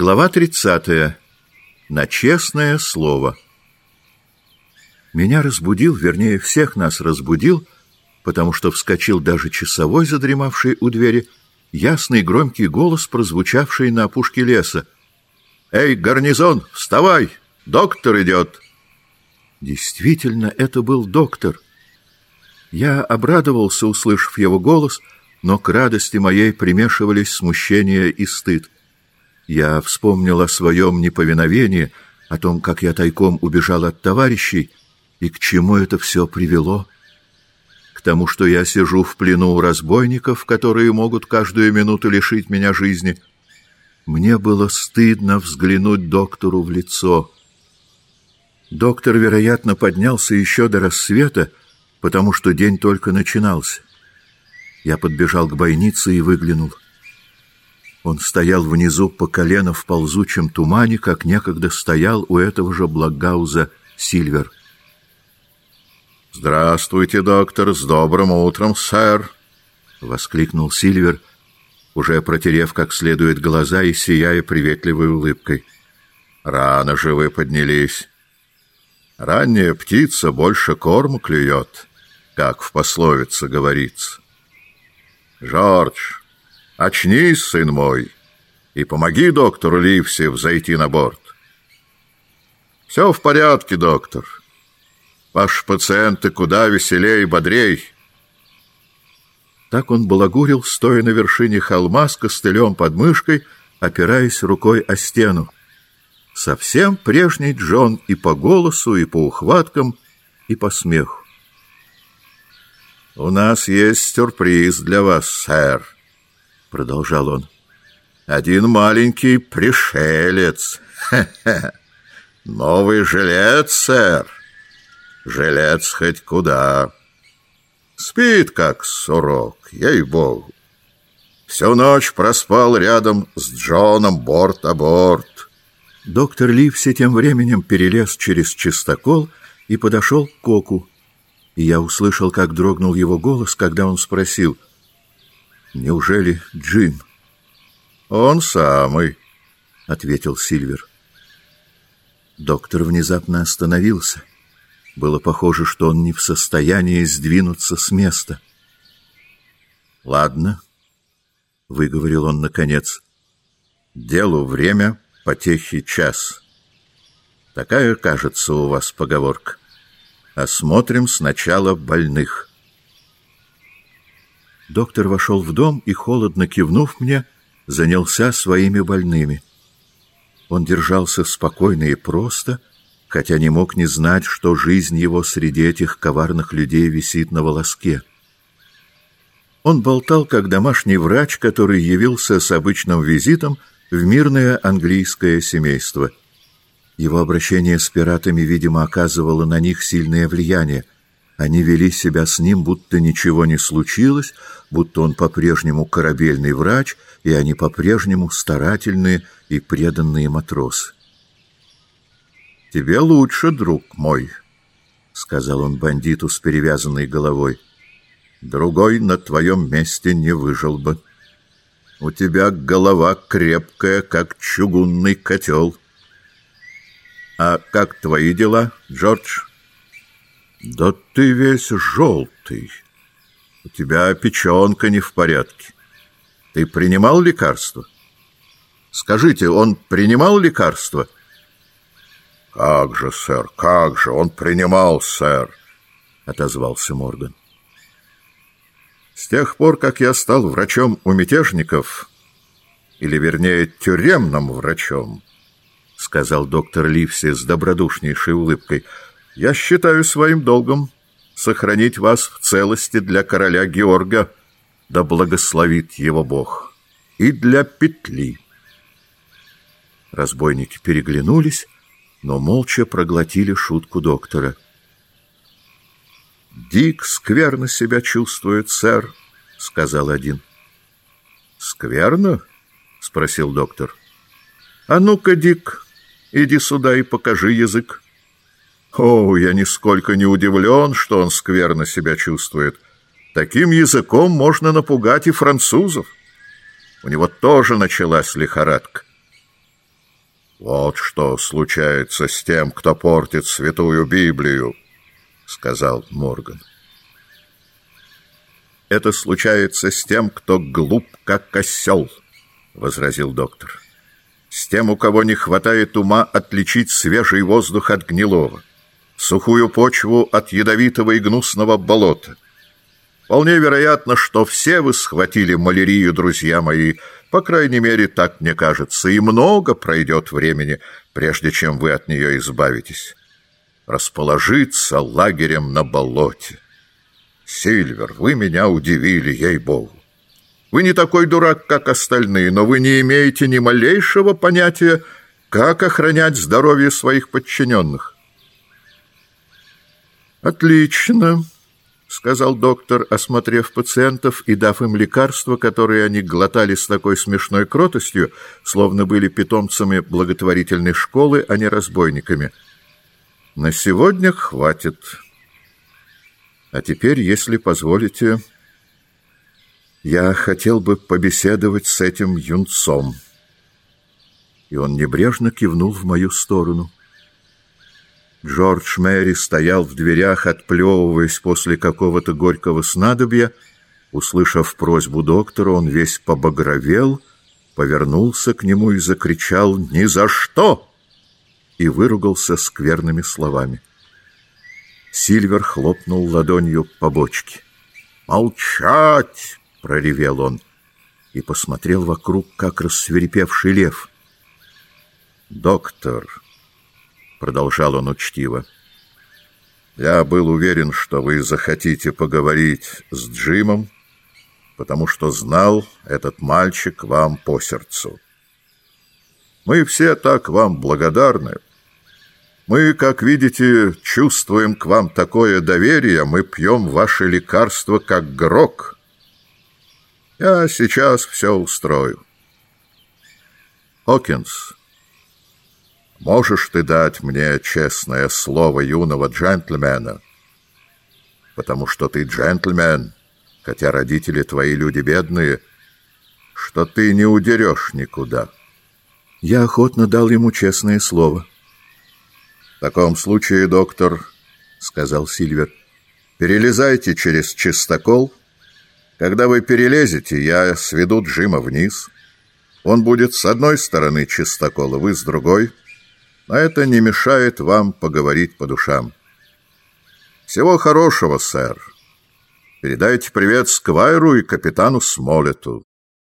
Глава 30. На честное слово. Меня разбудил, вернее, всех нас разбудил, потому что вскочил даже часовой, задремавший у двери, ясный громкий голос, прозвучавший на опушке леса. «Эй, гарнизон, вставай! Доктор идет!» Действительно, это был доктор. Я обрадовался, услышав его голос, но к радости моей примешивались смущение и стыд. Я вспомнил о своем неповиновении, о том, как я тайком убежал от товарищей, и к чему это все привело. К тому, что я сижу в плену у разбойников, которые могут каждую минуту лишить меня жизни. Мне было стыдно взглянуть доктору в лицо. Доктор, вероятно, поднялся еще до рассвета, потому что день только начинался. Я подбежал к бойнице и выглянул. Он стоял внизу по колено в ползучем тумане, как некогда стоял у этого же Благауза Сильвер. «Здравствуйте, доктор, с добрым утром, сэр!» — воскликнул Сильвер, уже протерев как следует глаза и сияя приветливой улыбкой. «Рано же вы поднялись. Ранняя птица больше корм клюет, как в пословице говорится. Жорж, Очнись, сын мой, и помоги доктору Ливси взойти на борт. Все в порядке, доктор. Ваши пациенты куда веселее и бодрей. Так он балагурил, стоя на вершине холма с костылем под мышкой, опираясь рукой о стену. Совсем прежний Джон и по голосу, и по ухваткам, и по смеху. «У нас есть сюрприз для вас, сэр», — продолжал он. «Один маленький пришелец. Новый жилец, сэр. Жилец хоть куда. Спит, как сурок, ей-богу. Всю ночь проспал рядом с Джоном борт о борт». Доктор Ливси тем временем перелез через чистокол и подошел к Коку. И я услышал, как дрогнул его голос, когда он спросил — Неужели Джим? Он самый, ответил Сильвер. Доктор внезапно остановился. Было похоже, что он не в состоянии сдвинуться с места. «Ладно», — выговорил он наконец, — «делу время, потехи час. Такая, кажется, у вас поговорка. Осмотрим сначала больных». Доктор вошел в дом и, холодно кивнув мне, занялся своими больными. Он держался спокойно и просто, хотя не мог не знать, что жизнь его среди этих коварных людей висит на волоске. Он болтал, как домашний врач, который явился с обычным визитом в мирное английское семейство. Его обращение с пиратами, видимо, оказывало на них сильное влияние — они вели себя с ним, будто ничего не случилось, будто он по-прежнему корабельный врач, и они по-прежнему старательные и преданные матросы. «Тебе лучше, друг мой», — сказал он бандиту с перевязанной головой. «Другой на твоем месте не выжил бы. У тебя голова крепкая, как чугунный котел. А как твои дела, Джордж?» «Да ты весь желтый. У тебя печенка не в порядке. Ты принимал лекарство? Скажите, он принимал лекарство?» «Как же, сэр, как же, он принимал, сэр!» — отозвался Морган. «С тех пор, как я стал врачом у мятежников, или, вернее, тюремным врачом, — сказал доктор Ливси с добродушнейшей улыбкой, — я считаю своим долгом сохранить вас в целости для короля Георга, да благословит его Бог, и для петли. Разбойники переглянулись, но молча проглотили шутку доктора. «Дик скверно себя чувствует, сэр», — сказал один. «Скверно?» — спросил доктор. «А ну-ка, Дик, иди сюда и покажи язык». О, я нисколько не удивлен, что он скверно себя чувствует. Таким языком можно напугать и французов. У него тоже началась лихорадка. Вот что случается с тем, кто портит святую Библию, сказал Морган. Это случается с тем, кто глуп, как осел, возразил доктор. С тем, у кого не хватает ума отличить свежий воздух от гнилого, сухую почву от ядовитого и гнусного болота. Вполне вероятно, что все вы схватили малярию, друзья мои, по крайней мере, так мне кажется, и много пройдет времени, прежде чем вы от нее избавитесь. Расположиться лагерем на болоте. Сильвер, вы меня удивили, ей-богу. Вы не такой дурак, как остальные, но вы не имеете ни малейшего понятия, как охранять здоровье своих подчиненных. Отлично. — сказал доктор, осмотрев пациентов и дав им лекарства, которые они глотали с такой смешной кротостью, словно были питомцами благотворительной школы, а не разбойниками. «На сегодня хватит. А теперь, если позволите, я хотел бы побеседовать с этим юнцом». И он небрежно кивнул в мою сторону. Джордж Мэри стоял в дверях, отплевываясь после какого-то горького снадобья. Услышав просьбу доктора, он весь побагровел, повернулся к нему и закричал «Ни за что!» и выругался скверными словами. Сильвер хлопнул ладонью по бочке. «Молчать!» — проревел он и посмотрел вокруг, как рассверепевший лев. «Доктор!» Продолжал он учтиво. Я был уверен, что вы захотите поговорить с Джимом, потому что знал, этот мальчик вам по сердцу. Мы все так вам благодарны. Мы, как видите, чувствуем к вам такое доверие, мы пьем ваши лекарства как грок. Я сейчас все устрою. Хокинс, Можешь ты дать мне честное слово юного джентльмена? Потому что ты джентльмен, хотя родители твои люди бедные, что ты не удерешь никуда. Я охотно дал ему честное слово. В таком случае, доктор, — сказал Сильвер, — перелезайте через чистокол. Когда вы перелезете, я сведу Джима вниз. Он будет с одной стороны чистокола, вы с другой — а это не мешает вам поговорить по душам. Всего хорошего, сэр. Передайте привет Сквайру и капитану Смолету.